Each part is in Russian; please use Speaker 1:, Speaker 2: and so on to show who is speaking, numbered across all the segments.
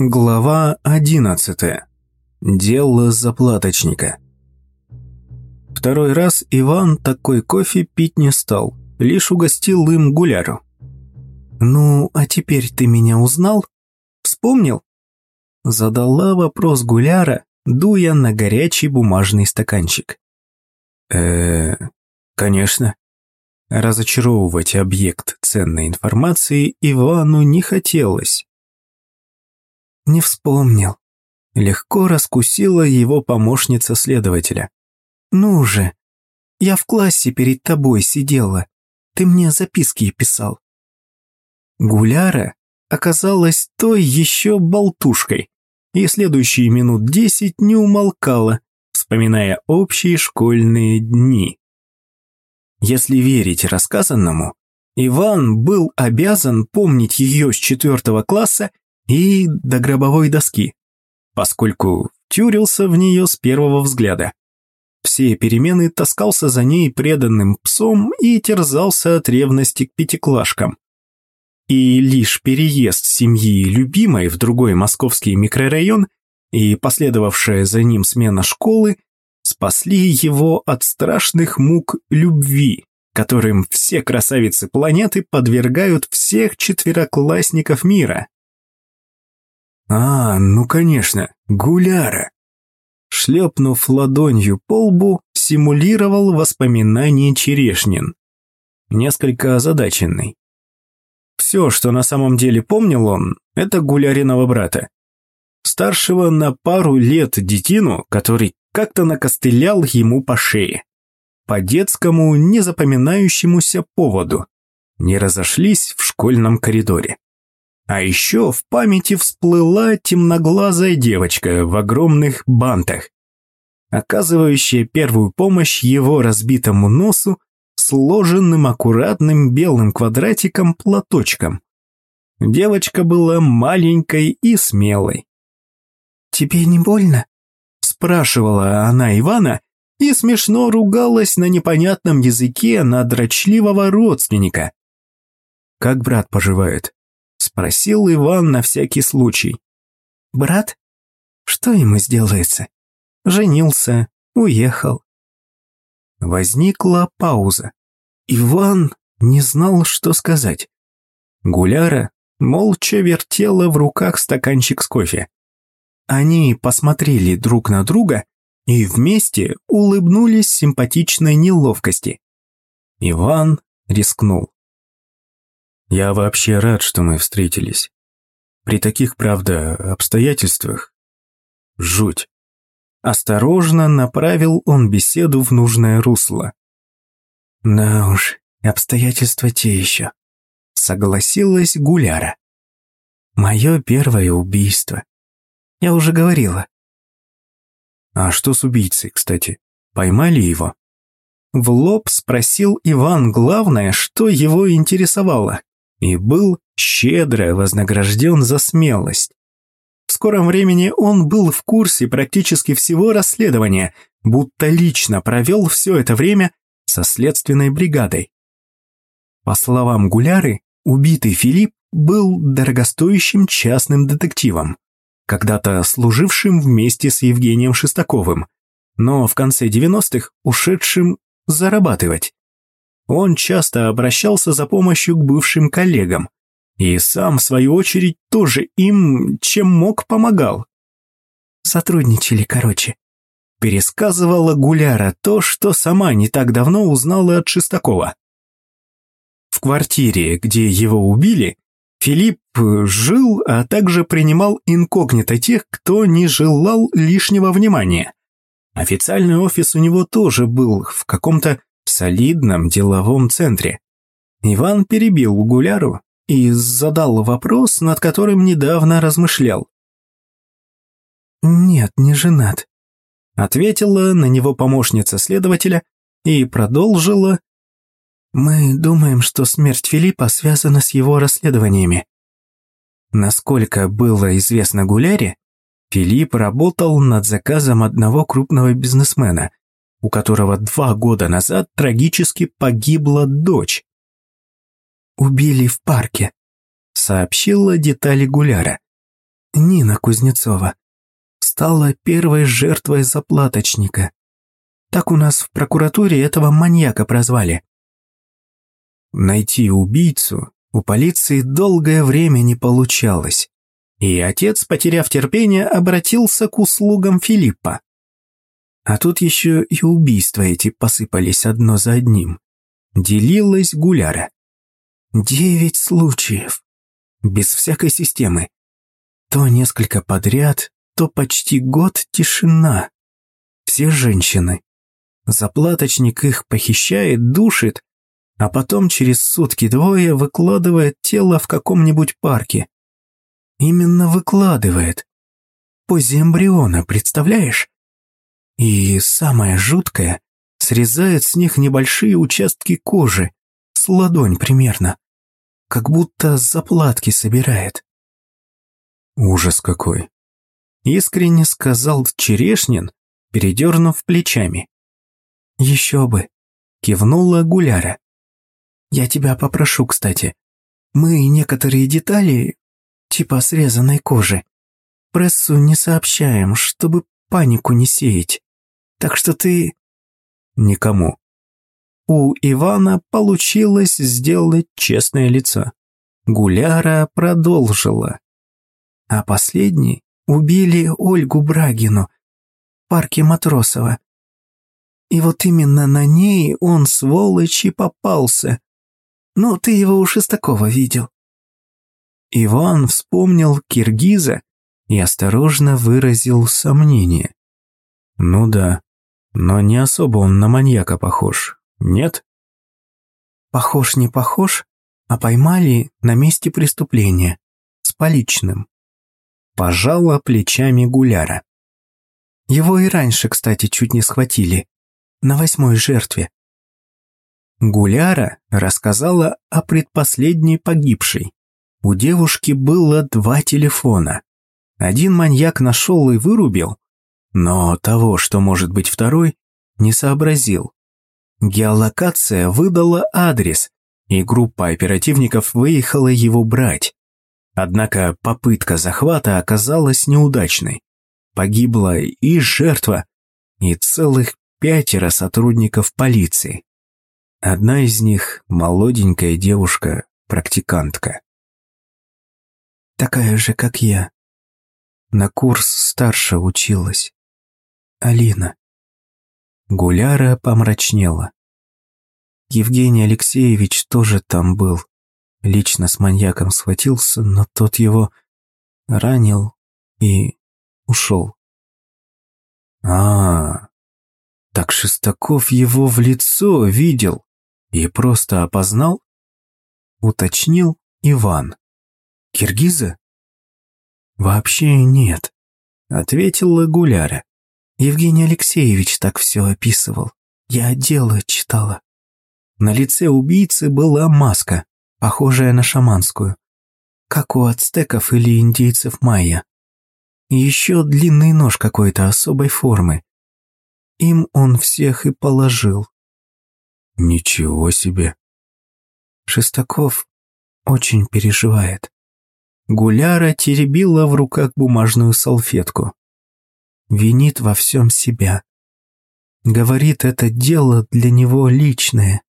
Speaker 1: Глава одиннадцатая. Дело заплаточника. Второй раз Иван такой кофе пить не стал, лишь угостил им гуляру. «Ну, а теперь ты меня узнал? Вспомнил?» Задала вопрос гуляра, дуя на горячий бумажный стаканчик. э конечно». Разочаровывать объект ценной информации Ивану не хотелось. Не вспомнил. Легко раскусила его помощница следователя. «Ну же, я в классе перед тобой сидела. Ты мне записки писал». Гуляра оказалась той еще болтушкой и следующие минут десять не умолкала, вспоминая общие школьные дни. Если верить рассказанному, Иван был обязан помнить ее с четвертого класса и до гробовой доски, поскольку тюрился в нее с первого взгляда. Все перемены таскался за ней преданным псом и терзался от ревности к пятиклашкам. И лишь переезд семьи любимой в другой московский микрорайон и последовавшая за ним смена школы спасли его от страшных мук любви, которым все красавицы планеты подвергают всех четвероклассников мира. «А, ну конечно, гуляра!» Шлепнув ладонью по лбу, симулировал воспоминания Черешнин. Несколько озадаченный. Все, что на самом деле помнил он, это гуляриного брата. Старшего на пару лет детину, который как-то накостылял ему по шее. По детскому, незапоминающемуся поводу. Не разошлись в школьном коридоре. А еще в памяти всплыла темноглазая девочка в огромных бантах, оказывающая первую помощь его разбитому носу сложенным аккуратным белым квадратиком платочком. Девочка была маленькой и смелой. «Тебе не больно?» – спрашивала она Ивана и смешно ругалась на непонятном языке на дрочливого родственника. «Как брат поживает?» Спросил Иван на всякий случай. «Брат? Что ему сделается? Женился, уехал». Возникла пауза. Иван не знал, что сказать. Гуляра молча вертела в руках стаканчик с кофе. Они посмотрели друг на друга и вместе улыбнулись симпатичной неловкости. Иван рискнул. Я вообще рад, что мы встретились. При таких, правда, обстоятельствах. Жуть. Осторожно направил он беседу в нужное русло. Да уж, обстоятельства те еще. Согласилась Гуляра. Мое первое убийство. Я уже говорила. А что с убийцей, кстати? Поймали его? В лоб спросил Иван главное, что его интересовало и был щедро вознагражден за смелость. В скором времени он был в курсе практически всего расследования, будто лично провел все это время со следственной бригадой. По словам Гуляры, убитый Филипп был дорогостоящим частным детективом, когда-то служившим вместе с Евгением Шестаковым, но в конце 90-х ушедшим зарабатывать. Он часто обращался за помощью к бывшим коллегам. И сам, в свою очередь, тоже им, чем мог, помогал. Сотрудничали, короче. Пересказывала Гуляра то, что сама не так давно узнала от Шестакова. В квартире, где его убили, Филипп жил, а также принимал инкогнито тех, кто не желал лишнего внимания. Официальный офис у него тоже был в каком-то солидном деловом центре. Иван перебил Гуляру и задал вопрос, над которым недавно размышлял. «Нет, не женат», — ответила на него помощница следователя и продолжила. «Мы думаем, что смерть Филиппа связана с его расследованиями». Насколько было известно Гуляре, Филипп работал над заказом одного крупного бизнесмена, у которого два года назад трагически погибла дочь. «Убили в парке», — сообщила детали Гуляра. Нина Кузнецова, стала первой жертвой заплаточника. Так у нас в прокуратуре этого маньяка прозвали. Найти убийцу у полиции долгое время не получалось, и отец, потеряв терпение, обратился к услугам Филиппа. А тут еще и убийства эти посыпались одно за одним. Делилась Гуляра. Девять случаев. Без всякой системы. То несколько подряд, то почти год тишина. Все женщины. Заплаточник их похищает, душит, а потом через сутки-двое выкладывает тело в каком-нибудь парке. Именно выкладывает. Позе эмбриона, представляешь? И самое жуткое, срезает с них небольшие участки кожи, с ладонь примерно, как будто заплатки собирает. Ужас какой. Искренне сказал Черешнин, передернув плечами. Еще бы, кивнула Гуляра. Я тебя попрошу, кстати. Мы некоторые детали, типа срезанной кожи, прессу не сообщаем, чтобы панику не сеять. Так что ты... Никому. У Ивана получилось сделать честное лицо. Гуляра продолжила. А последний убили Ольгу Брагину в парке Матросова. И вот именно на ней он, сволочь, и попался. Ну, ты его у Шестакова видел. Иван вспомнил киргиза и осторожно выразил сомнение. Ну да, но не особо он на маньяка похож, нет? Похож не похож, а поймали на месте преступления, с поличным. Пожала плечами Гуляра. Его и раньше, кстати, чуть не схватили, на восьмой жертве. Гуляра рассказала о предпоследней погибшей. У девушки было два телефона. Один маньяк нашел и вырубил, но того, что может быть второй, не сообразил. Геолокация выдала адрес, и группа оперативников выехала его брать. Однако попытка захвата оказалась неудачной. Погибла и жертва, и целых пятеро сотрудников полиции. Одна из них – молоденькая девушка-практикантка. Такая же, как я. На курс старше училась. Алина. Гуляра помрачнела. Евгений Алексеевич тоже там был. Лично с маньяком схватился, но тот его ранил и ушел. А, так Шестаков его в лицо видел. И просто опознал? Уточнил Иван. Киргиза? Вообще нет, ответила Гуляра. Евгений Алексеевич так все описывал. Я дело читала. На лице убийцы была маска, похожая на шаманскую, как у ацтеков или индейцев майя. И еще длинный нож какой-то особой формы. Им он всех и положил. Ничего себе. Шестаков очень переживает. Гуляра теребила в руках бумажную салфетку. Винит во всем себя. Говорит, это дело для него личное.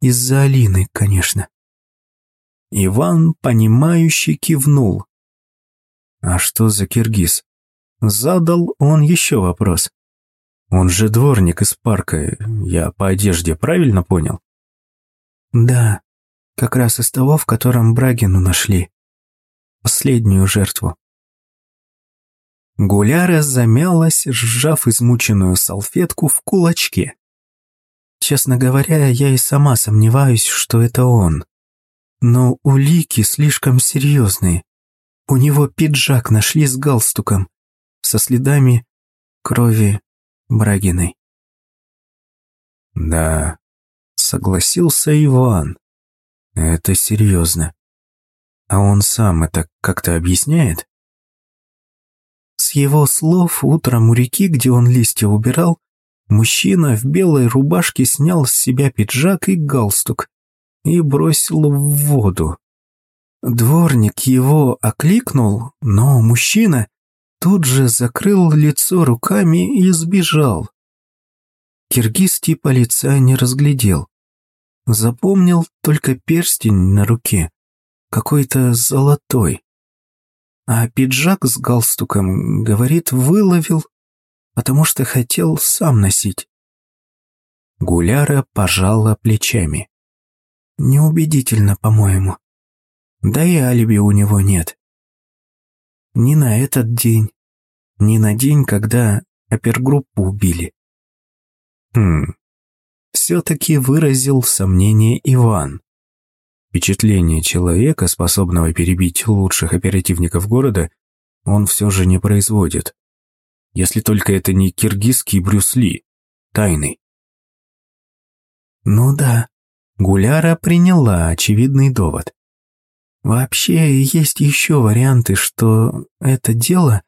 Speaker 1: Из-за Алины, конечно. Иван, понимающе кивнул. А что за киргиз? Задал он еще вопрос. Он же дворник из парка, я по одежде правильно понял? Да, как раз из того, в котором Брагину нашли. Последнюю жертву. Гуляра замялась, сжав измученную салфетку в кулачке. Честно говоря, я и сама сомневаюсь, что это он. Но улики слишком серьезные. У него пиджак нашли с галстуком, со следами крови Брагиной. Да, согласился Иван. Это серьезно. А он сам это как-то объясняет? С его слов, утром у реки, где он листья убирал, мужчина в белой рубашке снял с себя пиджак и галстук и бросил в воду. Дворник его окликнул, но мужчина тут же закрыл лицо руками и сбежал. Киргиз типа не разглядел. Запомнил только перстень на руке, какой-то золотой. А пиджак с галстуком, говорит, выловил, потому что хотел сам носить. Гуляра пожала плечами. Неубедительно, по-моему. Да и алиби у него нет. Ни на этот день, ни на день, когда опергруппу убили. Хм, все-таки выразил сомнение Иван. Впечатление человека, способного перебить лучших оперативников города, он все же не производит. Если только это не киргизский Брюс Ли, тайный. Ну да, Гуляра приняла очевидный довод. Вообще, есть еще варианты, что это дело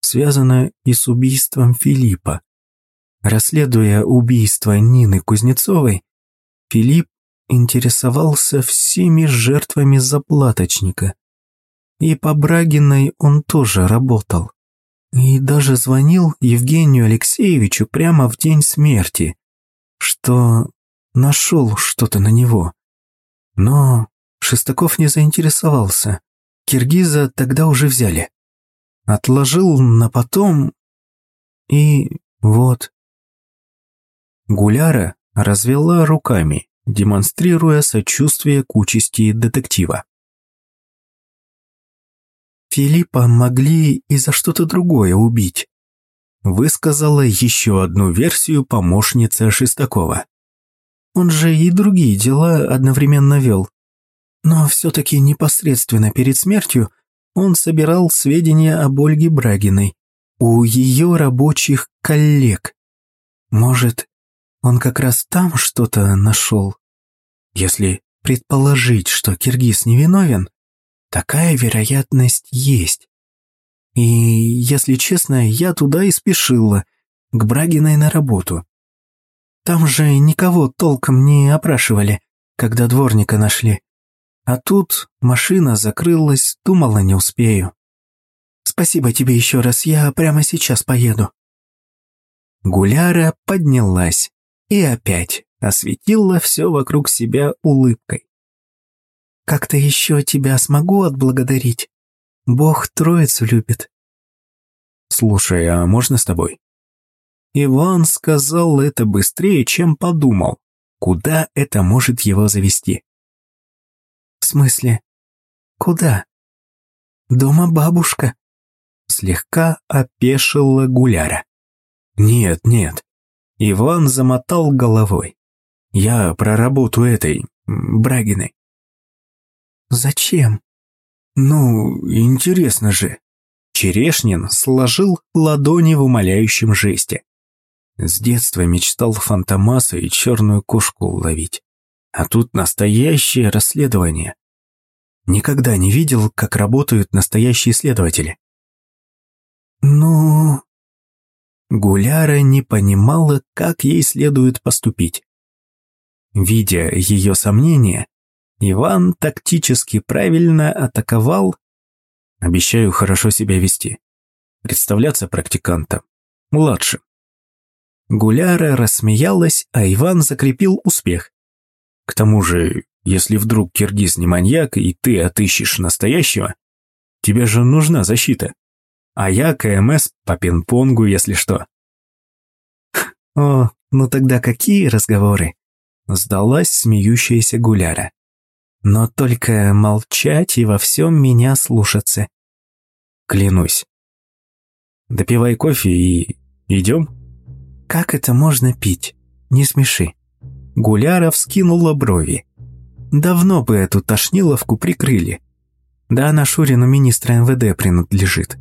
Speaker 1: связано и с убийством Филиппа. Расследуя убийство Нины Кузнецовой, Филипп интересовался всеми жертвами заплаточника. И по Брагиной он тоже работал. И даже звонил Евгению Алексеевичу прямо в день смерти, что нашел что-то на него. Но Шестаков не заинтересовался. Киргиза тогда уже взяли. Отложил на потом, и вот. Гуляра развела руками, демонстрируя сочувствие к участи детектива. Филиппа могли и за что-то другое убить. Высказала еще одну версию помощница Шестакова. Он же и другие дела одновременно вел. Но все-таки непосредственно перед смертью он собирал сведения об Ольге Брагиной у ее рабочих коллег. Может, он как раз там что-то нашел? Если предположить, что Киргиз невиновен, такая вероятность есть. И, если честно, я туда и спешила, к Брагиной на работу. Там же никого толком не опрашивали, когда дворника нашли. А тут машина закрылась, думала, не успею. Спасибо тебе еще раз, я прямо сейчас поеду. Гуляра поднялась и опять осветила все вокруг себя улыбкой. «Как-то еще тебя смогу отблагодарить? Бог троицу любит».
Speaker 2: «Слушай, а можно с тобой?»
Speaker 1: Иван сказал это быстрее, чем подумал. Куда это может его завести? В смысле? Куда? Дома бабушка. Слегка опешила Гуляра.
Speaker 2: Нет, нет. Иван замотал головой. Я про работу этой, Брагиной.
Speaker 1: Зачем?
Speaker 2: Ну, интересно же. Черешнин сложил ладони в умоляющем жесте. С детства мечтал фантомаса и черную кошку ловить. А тут настоящее расследование. Никогда не видел, как работают настоящие следователи.
Speaker 1: Ну... Гуляра не понимала, как ей следует поступить. Видя ее сомнения, Иван тактически правильно атаковал.
Speaker 2: Обещаю хорошо себя вести. Представляться практикантом. Младшим.
Speaker 1: Гуляра рассмеялась, а Иван закрепил успех.
Speaker 2: К тому же, если вдруг киргиз не маньяк, и ты отыщешь настоящего, тебе же нужна защита. А я КМС по пинг-понгу, если что.
Speaker 1: О, ну тогда какие разговоры? Сдалась смеющаяся Гуляра. Но только молчать и во всем меня слушаться.
Speaker 2: Клянусь. Допивай кофе и идем?
Speaker 1: Как это можно пить? Не смеши. Гуляра вскинула брови. Давно бы эту тошниловку прикрыли. Да она Шурину министра МВД принадлежит.